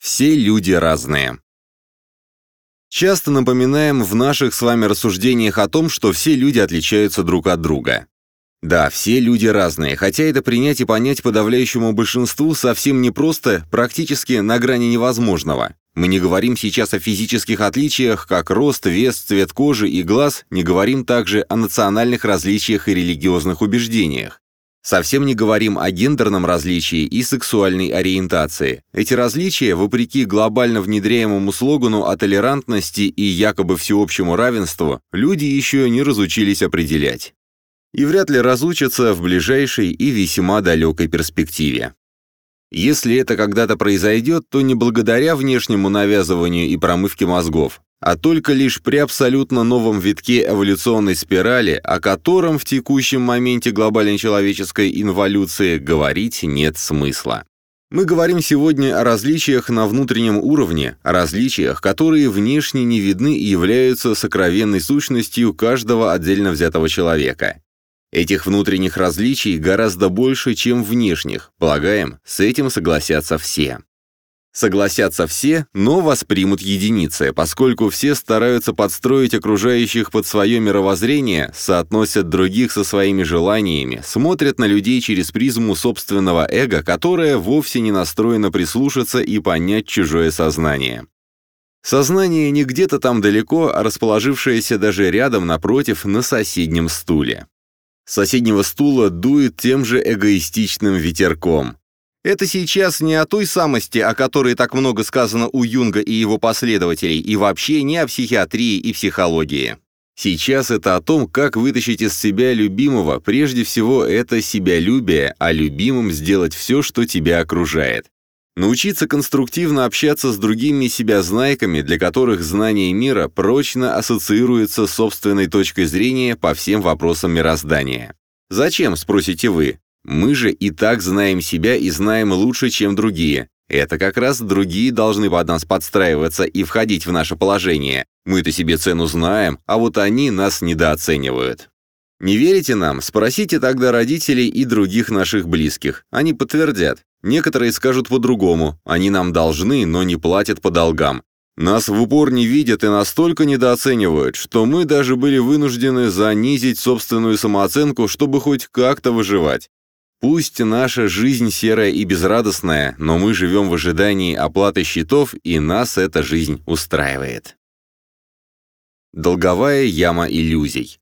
Все люди разные. Часто напоминаем в наших с вами рассуждениях о том, что все люди отличаются друг от друга. Да, все люди разные, хотя это принять и понять подавляющему большинству совсем непросто, практически на грани невозможного. Мы не говорим сейчас о физических отличиях, как рост, вес, цвет кожи и глаз, не говорим также о национальных различиях и религиозных убеждениях. Совсем не говорим о гендерном различии и сексуальной ориентации. Эти различия, вопреки глобально внедряемому слогану о толерантности и якобы всеобщему равенству, люди еще не разучились определять и вряд ли разучатся в ближайшей и весьма далекой перспективе. Если это когда-то произойдет, то не благодаря внешнему навязыванию и промывке мозгов, а только лишь при абсолютно новом витке эволюционной спирали, о котором в текущем моменте глобальной человеческой инволюции говорить нет смысла. Мы говорим сегодня о различиях на внутреннем уровне, о различиях, которые внешне не видны и являются сокровенной сущностью каждого отдельно взятого человека. Этих внутренних различий гораздо больше, чем внешних, полагаем, с этим согласятся все. Согласятся все, но воспримут единицы, поскольку все стараются подстроить окружающих под свое мировоззрение, соотносят других со своими желаниями, смотрят на людей через призму собственного эго, которое вовсе не настроено прислушаться и понять чужое сознание. Сознание не где-то там далеко, а расположившееся даже рядом напротив на соседнем стуле. С соседнего стула дует тем же эгоистичным ветерком. Это сейчас не о той самости, о которой так много сказано у Юнга и его последователей, и вообще не о психиатрии и психологии. Сейчас это о том, как вытащить из себя любимого, прежде всего это себялюбие, а любимым сделать все, что тебя окружает. Научиться конструктивно общаться с другими себя-знайками, для которых знание мира прочно ассоциируется с собственной точкой зрения по всем вопросам мироздания. Зачем, спросите вы? Мы же и так знаем себя и знаем лучше, чем другие. Это как раз другие должны под нас подстраиваться и входить в наше положение. Мы-то себе цену знаем, а вот они нас недооценивают. Не верите нам? Спросите тогда родителей и других наших близких. Они подтвердят. Некоторые скажут по-другому, они нам должны, но не платят по долгам. Нас в упор не видят и настолько недооценивают, что мы даже были вынуждены занизить собственную самооценку, чтобы хоть как-то выживать. Пусть наша жизнь серая и безрадостная, но мы живем в ожидании оплаты счетов, и нас эта жизнь устраивает. Долговая яма иллюзий.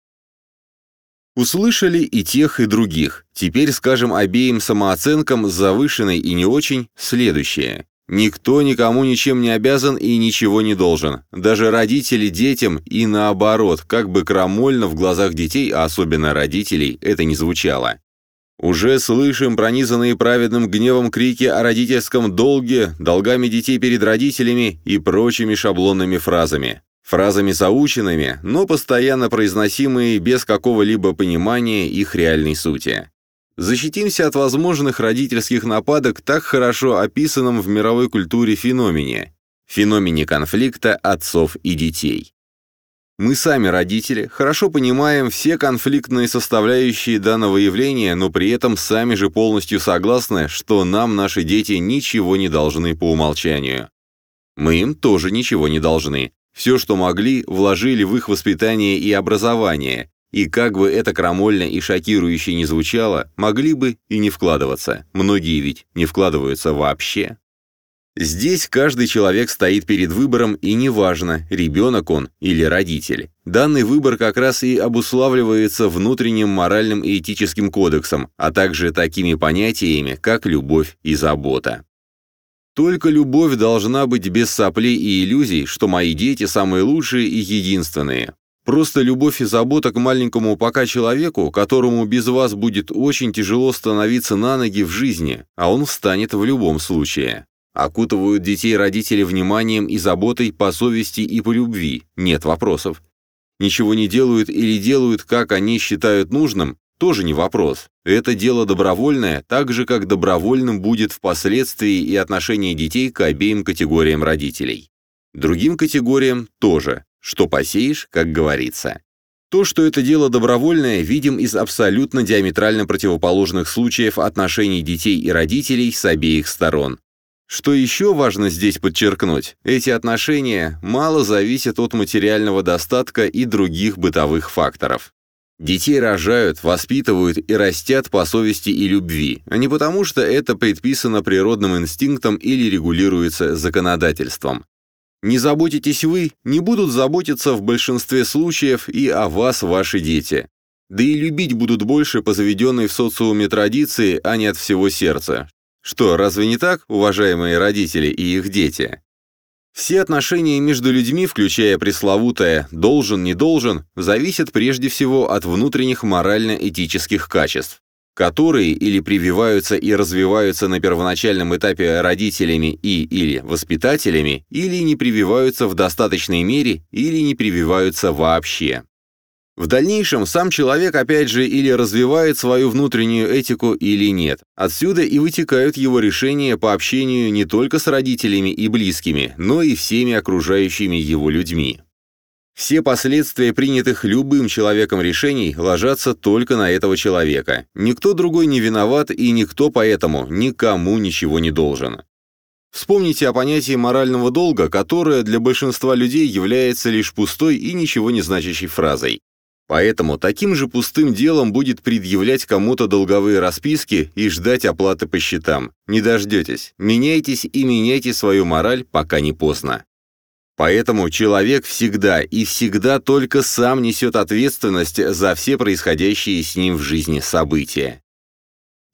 Услышали и тех, и других. Теперь скажем обеим самооценкам, завышенной и не очень, следующее. Никто никому ничем не обязан и ничего не должен. Даже родители детям и наоборот, как бы крамольно в глазах детей, а особенно родителей, это не звучало. Уже слышим пронизанные праведным гневом крики о родительском долге, долгами детей перед родителями и прочими шаблонными фразами. Фразами заученными, но постоянно произносимые без какого-либо понимания их реальной сути. Защитимся от возможных родительских нападок так хорошо описанном в мировой культуре феномене – феномене конфликта отцов и детей. Мы сами, родители, хорошо понимаем все конфликтные составляющие данного явления, но при этом сами же полностью согласны, что нам наши дети ничего не должны по умолчанию. Мы им тоже ничего не должны. Все, что могли, вложили в их воспитание и образование, и как бы это крамольно и шокирующе не звучало, могли бы и не вкладываться. Многие ведь не вкладываются вообще. Здесь каждый человек стоит перед выбором, и неважно, ребенок он или родитель. Данный выбор как раз и обуславливается внутренним моральным и этическим кодексом, а также такими понятиями, как любовь и забота. Только любовь должна быть без соплей и иллюзий, что мои дети самые лучшие и единственные. Просто любовь и забота к маленькому пока человеку, которому без вас будет очень тяжело становиться на ноги в жизни, а он встанет в любом случае. Окутывают детей родители вниманием и заботой по совести и по любви, нет вопросов. Ничего не делают или делают, как они считают нужным, тоже не вопрос. Это дело добровольное, так же, как добровольным будет впоследствии и отношение детей к обеим категориям родителей. Другим категориям тоже. Что посеешь, как говорится. То, что это дело добровольное, видим из абсолютно диаметрально противоположных случаев отношений детей и родителей с обеих сторон. Что еще важно здесь подчеркнуть, эти отношения мало зависят от материального достатка и других бытовых факторов. Детей рожают, воспитывают и растят по совести и любви, а не потому, что это предписано природным инстинктом или регулируется законодательством. Не заботитесь вы, не будут заботиться в большинстве случаев и о вас ваши дети. Да и любить будут больше по заведенной в социуме традиции, а не от всего сердца. Что, разве не так, уважаемые родители и их дети? Все отношения между людьми, включая пресловутое «должен, не должен», зависят прежде всего от внутренних морально-этических качеств, которые или прививаются и развиваются на первоначальном этапе родителями и или воспитателями, или не прививаются в достаточной мере, или не прививаются вообще. В дальнейшем сам человек опять же или развивает свою внутреннюю этику или нет. Отсюда и вытекают его решения по общению не только с родителями и близкими, но и всеми окружающими его людьми. Все последствия принятых любым человеком решений ложатся только на этого человека. Никто другой не виноват и никто поэтому никому ничего не должен. Вспомните о понятии морального долга, которое для большинства людей является лишь пустой и ничего не значащей фразой. Поэтому таким же пустым делом будет предъявлять кому-то долговые расписки и ждать оплаты по счетам. Не дождетесь. Меняйтесь и меняйте свою мораль, пока не поздно. Поэтому человек всегда и всегда только сам несет ответственность за все происходящие с ним в жизни события.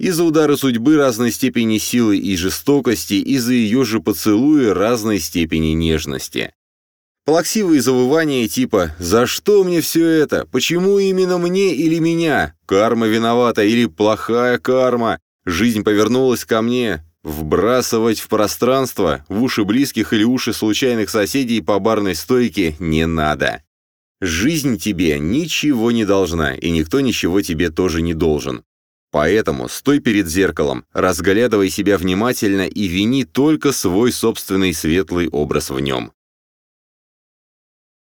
Из-за удара судьбы разной степени силы и жестокости, из-за ее же поцелуя разной степени нежности. Плаксивые завывания типа «За что мне все это? Почему именно мне или меня? Карма виновата или плохая карма? Жизнь повернулась ко мне?» Вбрасывать в пространство, в уши близких или уши случайных соседей по барной стойке не надо. Жизнь тебе ничего не должна, и никто ничего тебе тоже не должен. Поэтому стой перед зеркалом, разглядывай себя внимательно и вини только свой собственный светлый образ в нем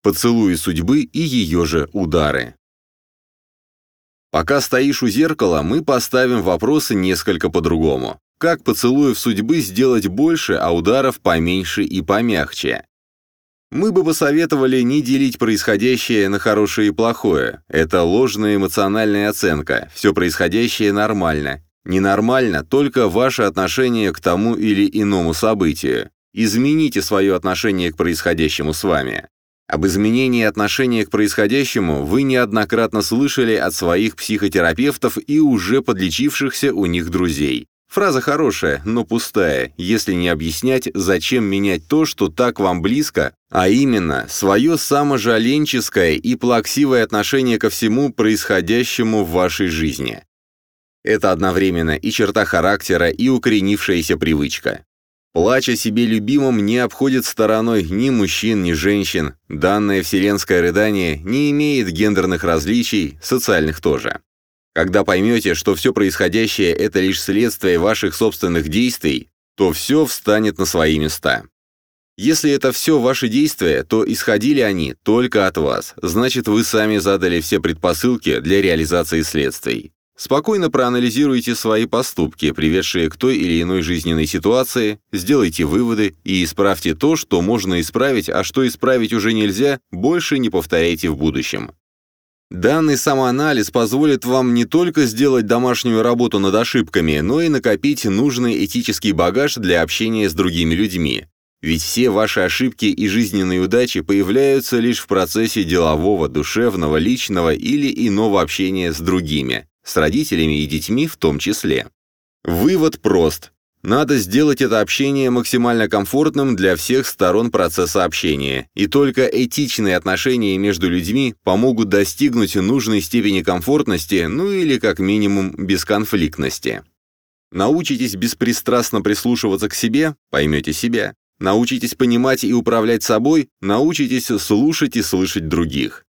поцелуи судьбы и ее же удары. Пока стоишь у зеркала, мы поставим вопросы несколько по-другому. Как поцелуев судьбы сделать больше, а ударов поменьше и помягче? Мы бы посоветовали не делить происходящее на хорошее и плохое. Это ложная эмоциональная оценка. Все происходящее нормально. Ненормально только ваше отношение к тому или иному событию. Измените свое отношение к происходящему с вами. Об изменении отношения к происходящему вы неоднократно слышали от своих психотерапевтов и уже подлечившихся у них друзей. Фраза хорошая, но пустая, если не объяснять, зачем менять то, что так вам близко, а именно свое саможаленческое и плаксивое отношение ко всему происходящему в вашей жизни. Это одновременно и черта характера, и укоренившаяся привычка. Плач о себе любимом не обходит стороной ни мужчин, ни женщин. Данное вселенское рыдание не имеет гендерных различий, социальных тоже. Когда поймете, что все происходящее – это лишь следствие ваших собственных действий, то все встанет на свои места. Если это все ваши действия, то исходили они только от вас, значит вы сами задали все предпосылки для реализации следствий. Спокойно проанализируйте свои поступки, приведшие к той или иной жизненной ситуации, сделайте выводы и исправьте то, что можно исправить, а что исправить уже нельзя, больше не повторяйте в будущем. Данный самоанализ позволит вам не только сделать домашнюю работу над ошибками, но и накопить нужный этический багаж для общения с другими людьми. Ведь все ваши ошибки и жизненные удачи появляются лишь в процессе делового, душевного, личного или иного общения с другими с родителями и детьми в том числе. Вывод прост. Надо сделать это общение максимально комфортным для всех сторон процесса общения, и только этичные отношения между людьми помогут достигнуть нужной степени комфортности, ну или как минимум бесконфликтности. Научитесь беспристрастно прислушиваться к себе, поймете себя. Научитесь понимать и управлять собой, научитесь слушать и слышать других.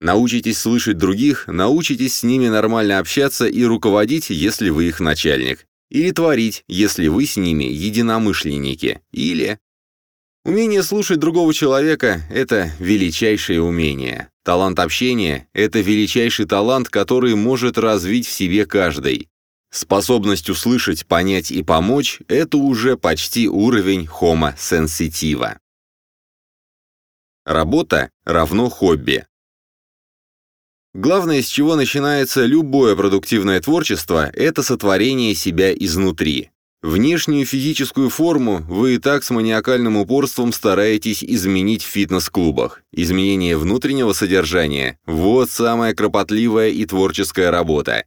Научитесь слышать других, научитесь с ними нормально общаться и руководить, если вы их начальник. Или творить, если вы с ними единомышленники. Или... Умение слушать другого человека – это величайшее умение. Талант общения – это величайший талант, который может развить в себе каждый. Способность услышать, понять и помочь – это уже почти уровень homo sensitiva. Работа равно хобби. Главное, с чего начинается любое продуктивное творчество, это сотворение себя изнутри. Внешнюю физическую форму вы и так с маниакальным упорством стараетесь изменить в фитнес-клубах. Изменение внутреннего содержания – вот самая кропотливая и творческая работа.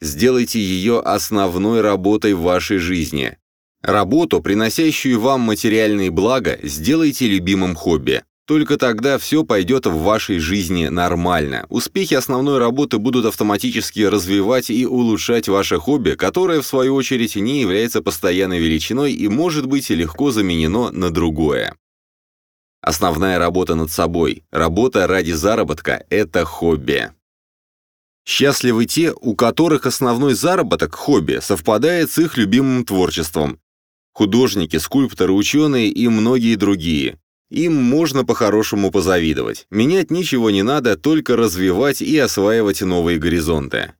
Сделайте ее основной работой в вашей жизни. Работу, приносящую вам материальные блага, сделайте любимым хобби. Только тогда все пойдет в вашей жизни нормально. Успехи основной работы будут автоматически развивать и улучшать ваше хобби, которое, в свою очередь, не является постоянной величиной и может быть легко заменено на другое. Основная работа над собой, работа ради заработка – это хобби. Счастливы те, у которых основной заработок, хобби, совпадает с их любимым творчеством. Художники, скульпторы, ученые и многие другие. Им можно по-хорошему позавидовать. Менять ничего не надо, только развивать и осваивать новые горизонты.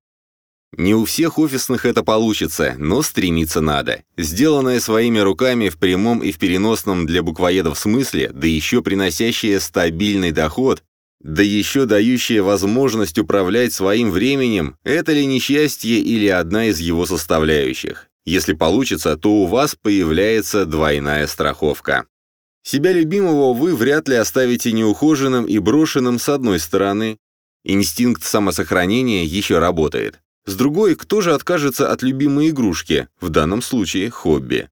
Не у всех офисных это получится, но стремиться надо. Сделанное своими руками в прямом и в переносном для буквоедов смысле, да еще приносящее стабильный доход, да еще дающее возможность управлять своим временем, это ли несчастье или одна из его составляющих? Если получится, то у вас появляется двойная страховка. Себя любимого вы вряд ли оставите неухоженным и брошенным с одной стороны. Инстинкт самосохранения еще работает. С другой, кто же откажется от любимой игрушки, в данном случае хобби?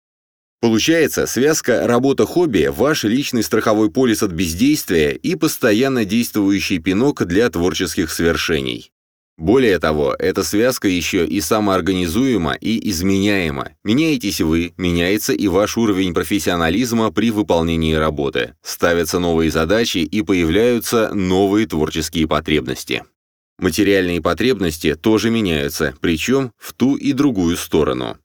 Получается, связка работа-хобби – ваш личный страховой полис от бездействия и постоянно действующий пинок для творческих свершений. Более того, эта связка еще и самоорганизуема и изменяема. Меняетесь вы, меняется и ваш уровень профессионализма при выполнении работы. Ставятся новые задачи и появляются новые творческие потребности. Материальные потребности тоже меняются, причем в ту и другую сторону.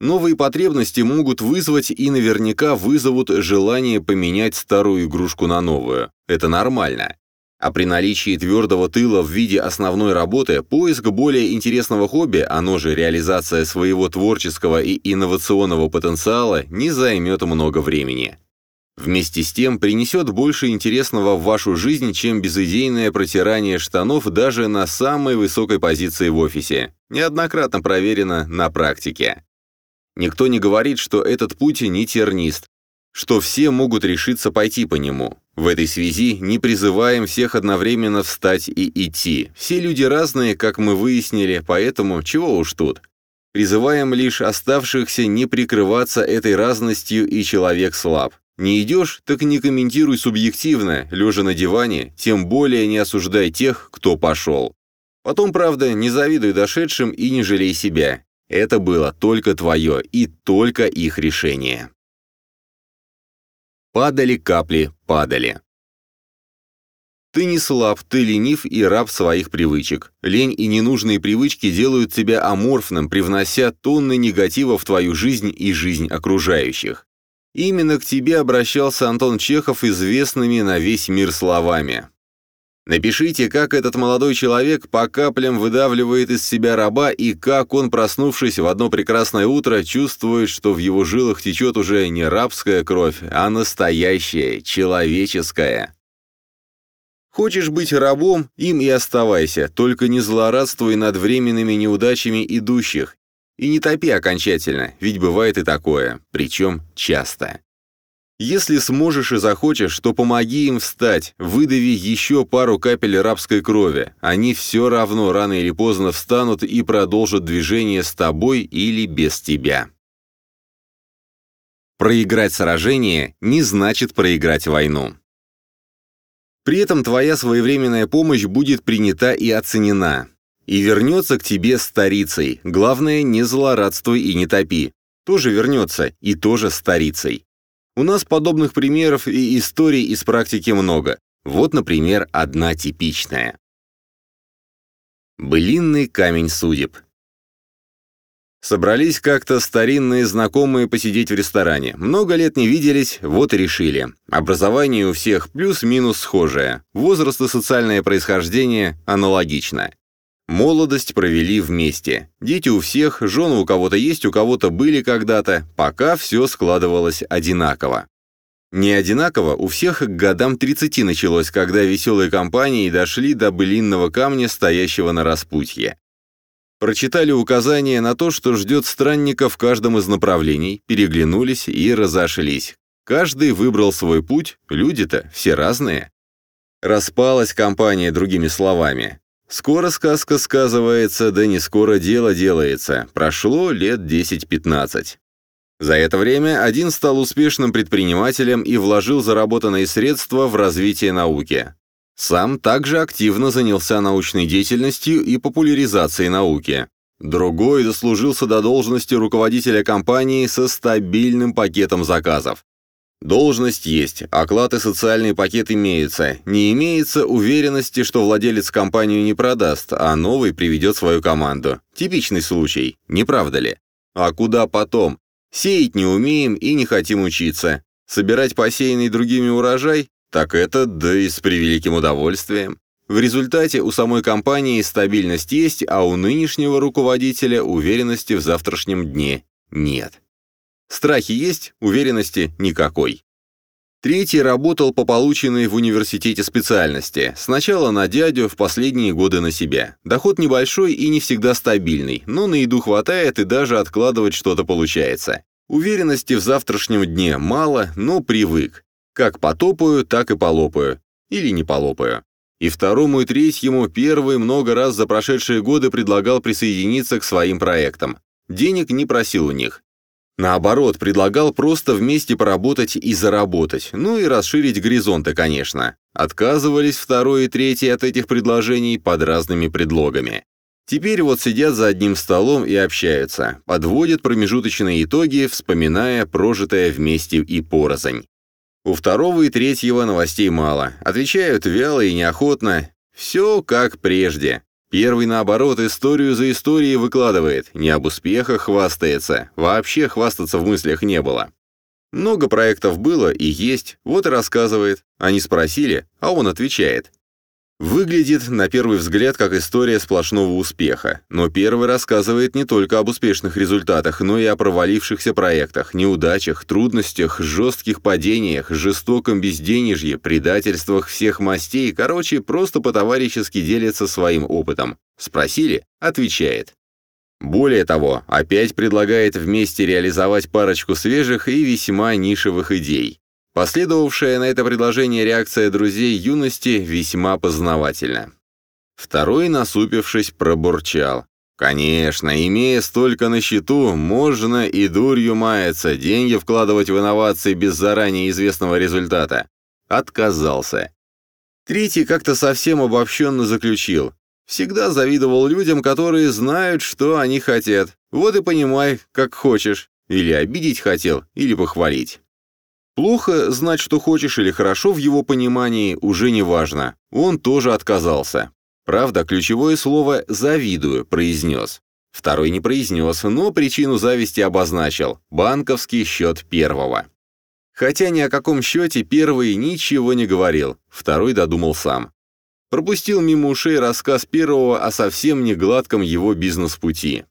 Новые потребности могут вызвать и наверняка вызовут желание поменять старую игрушку на новую. Это нормально. А при наличии твердого тыла в виде основной работы, поиск более интересного хобби, оно же реализация своего творческого и инновационного потенциала, не займет много времени. Вместе с тем принесет больше интересного в вашу жизнь, чем безыдейное протирание штанов даже на самой высокой позиции в офисе. Неоднократно проверено на практике. Никто не говорит, что этот путь не тернист, что все могут решиться пойти по нему. В этой связи не призываем всех одновременно встать и идти. Все люди разные, как мы выяснили, поэтому чего уж тут. Призываем лишь оставшихся не прикрываться этой разностью и человек слаб. Не идешь, так не комментируй субъективно, лежа на диване, тем более не осуждай тех, кто пошел. Потом, правда, не завидуй дошедшим и не жалей себя. Это было только твое и только их решение. Падали капли, падали. Ты не слаб, ты ленив и раб своих привычек. Лень и ненужные привычки делают тебя аморфным, привнося тонны негатива в твою жизнь и жизнь окружающих. Именно к тебе обращался Антон Чехов известными на весь мир словами. Напишите, как этот молодой человек по каплям выдавливает из себя раба и как он, проснувшись в одно прекрасное утро, чувствует, что в его жилах течет уже не рабская кровь, а настоящая, человеческая. Хочешь быть рабом, им и оставайся, только не злорадствуй над временными неудачами идущих. И не топи окончательно, ведь бывает и такое, причем часто. Если сможешь и захочешь, то помоги им встать, выдави еще пару капель рабской крови. Они все равно рано или поздно встанут и продолжат движение с тобой или без тебя. Проиграть сражение не значит проиграть войну. При этом твоя своевременная помощь будет принята и оценена. И вернется к тебе старицей. Главное, не злорадствуй и не топи. Тоже вернется, и тоже старицей. У нас подобных примеров и историй из практики много. Вот, например, одна типичная. Былинный камень судеб. Собрались как-то старинные знакомые посидеть в ресторане. Много лет не виделись, вот и решили. Образование у всех плюс-минус схожее. Возраст и социальное происхождение аналогично. Молодость провели вместе. Дети у всех, жены у кого-то есть, у кого-то были когда-то, пока все складывалось одинаково. Не одинаково у всех к годам 30 началось, когда веселые компании дошли до былинного камня, стоящего на распутье. Прочитали указания на то, что ждет странника в каждом из направлений, переглянулись и разошлись. Каждый выбрал свой путь, люди-то все разные. Распалась компания, другими словами. Скоро сказка сказывается, да не скоро дело делается. Прошло лет 10-15. За это время один стал успешным предпринимателем и вложил заработанные средства в развитие науки. Сам также активно занялся научной деятельностью и популяризацией науки. Другой дослужился до должности руководителя компании со стабильным пакетом заказов. Должность есть, оклад и социальный пакет имеются. Не имеется уверенности, что владелец компанию не продаст, а новый приведет свою команду. Типичный случай, не правда ли? А куда потом? Сеять не умеем и не хотим учиться. Собирать посеянный другими урожай? Так это, да и с превеликим удовольствием. В результате у самой компании стабильность есть, а у нынешнего руководителя уверенности в завтрашнем дне нет. Страхи есть, уверенности никакой. Третий работал по полученной в университете специальности. Сначала на дядю, в последние годы на себя. Доход небольшой и не всегда стабильный, но на еду хватает и даже откладывать что-то получается. Уверенности в завтрашнем дне мало, но привык. Как потопаю, так и полопаю. Или не полопаю. И второму и третьему первый много раз за прошедшие годы предлагал присоединиться к своим проектам. Денег не просил у них. Наоборот, предлагал просто вместе поработать и заработать, ну и расширить горизонты, конечно. Отказывались второй и третий от этих предложений под разными предлогами. Теперь вот сидят за одним столом и общаются, подводят промежуточные итоги, вспоминая прожитое вместе и порознь. У второго и третьего новостей мало, отвечают вяло и неохотно. Все как прежде. Первый, наоборот, историю за историей выкладывает, не об успехах хвастается, вообще хвастаться в мыслях не было. Много проектов было и есть, вот и рассказывает. Они спросили, а он отвечает. Выглядит, на первый взгляд, как история сплошного успеха, но первый рассказывает не только об успешных результатах, но и о провалившихся проектах, неудачах, трудностях, жестких падениях, жестоком безденежье, предательствах всех мастей, короче, просто по-товарищески делится своим опытом. Спросили? Отвечает. Более того, опять предлагает вместе реализовать парочку свежих и весьма нишевых идей. Последовавшая на это предложение реакция друзей юности весьма познавательна. Второй, насупившись, пробурчал. Конечно, имея столько на счету, можно и дурью маяться, деньги вкладывать в инновации без заранее известного результата. Отказался. Третий как-то совсем обобщенно заключил. Всегда завидовал людям, которые знают, что они хотят. Вот и понимай, как хочешь. Или обидеть хотел, или похвалить. Плохо знать, что хочешь, или хорошо в его понимании, уже не важно. Он тоже отказался. Правда, ключевое слово «завидую» произнес. Второй не произнес, но причину зависти обозначил – банковский счет первого. Хотя ни о каком счете первый ничего не говорил, второй додумал сам. Пропустил мимо ушей рассказ первого о совсем не гладком его бизнес-пути.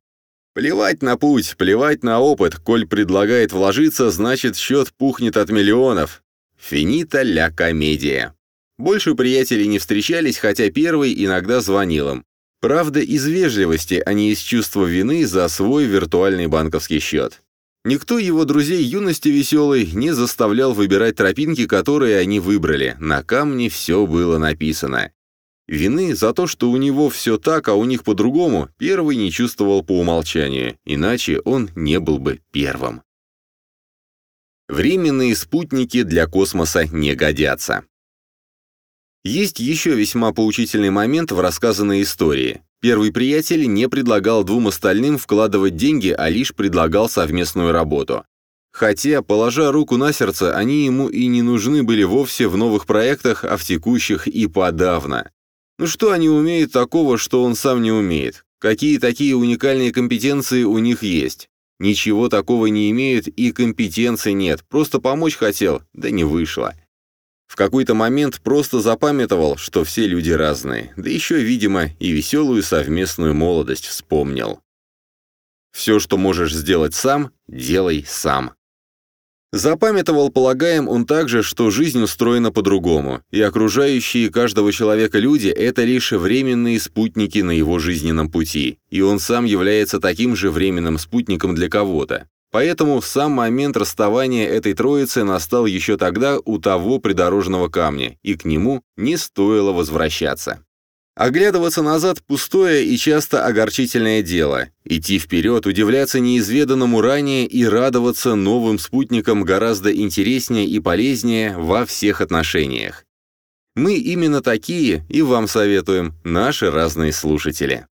Плевать на путь, плевать на опыт, коль предлагает вложиться, значит счет пухнет от миллионов. Финита ля комедия. Больше приятелей не встречались, хотя первый иногда звонил им. Правда, из вежливости, а не из чувства вины за свой виртуальный банковский счет. Никто его друзей юности веселой не заставлял выбирать тропинки, которые они выбрали. На камне все было написано. Вины за то, что у него все так, а у них по-другому, первый не чувствовал по умолчанию, иначе он не был бы первым. Временные спутники для космоса не годятся. Есть еще весьма поучительный момент в рассказанной истории. Первый приятель не предлагал двум остальным вкладывать деньги, а лишь предлагал совместную работу. Хотя, положа руку на сердце, они ему и не нужны были вовсе в новых проектах, а в текущих и подавно. Ну что они умеют такого, что он сам не умеет? Какие такие уникальные компетенции у них есть? Ничего такого не имеют и компетенций нет, просто помочь хотел, да не вышло. В какой-то момент просто запамятовал, что все люди разные, да еще, видимо, и веселую совместную молодость вспомнил. Все, что можешь сделать сам, делай сам. Запамятовал, полагаем, он также, что жизнь устроена по-другому, и окружающие каждого человека люди – это лишь временные спутники на его жизненном пути, и он сам является таким же временным спутником для кого-то. Поэтому сам момент расставания этой троицы настал еще тогда у того придорожного камня, и к нему не стоило возвращаться. Оглядываться назад – пустое и часто огорчительное дело. Идти вперед, удивляться неизведанному ранее и радоваться новым спутникам гораздо интереснее и полезнее во всех отношениях. Мы именно такие, и вам советуем, наши разные слушатели.